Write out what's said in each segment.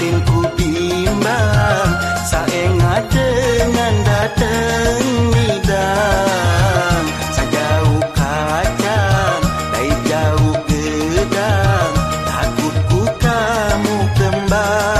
batin ku bimbang Saingat dengan datang midang, Sejauh kacang, dari jauh gedang Takut ku kamu kembang.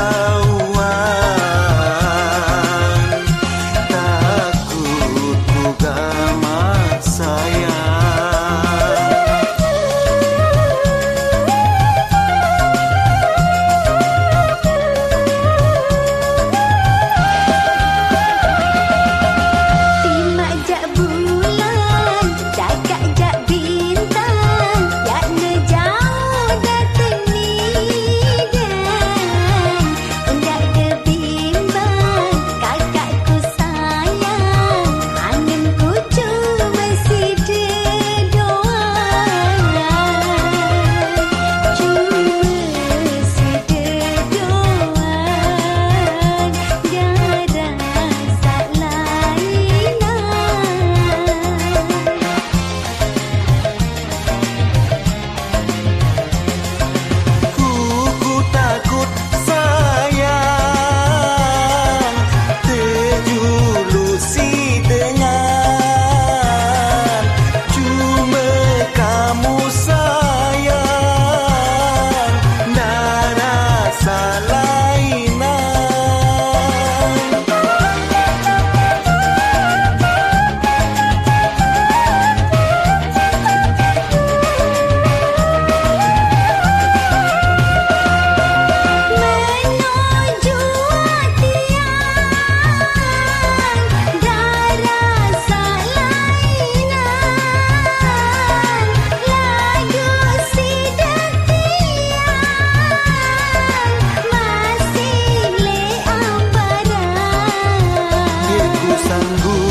menunggu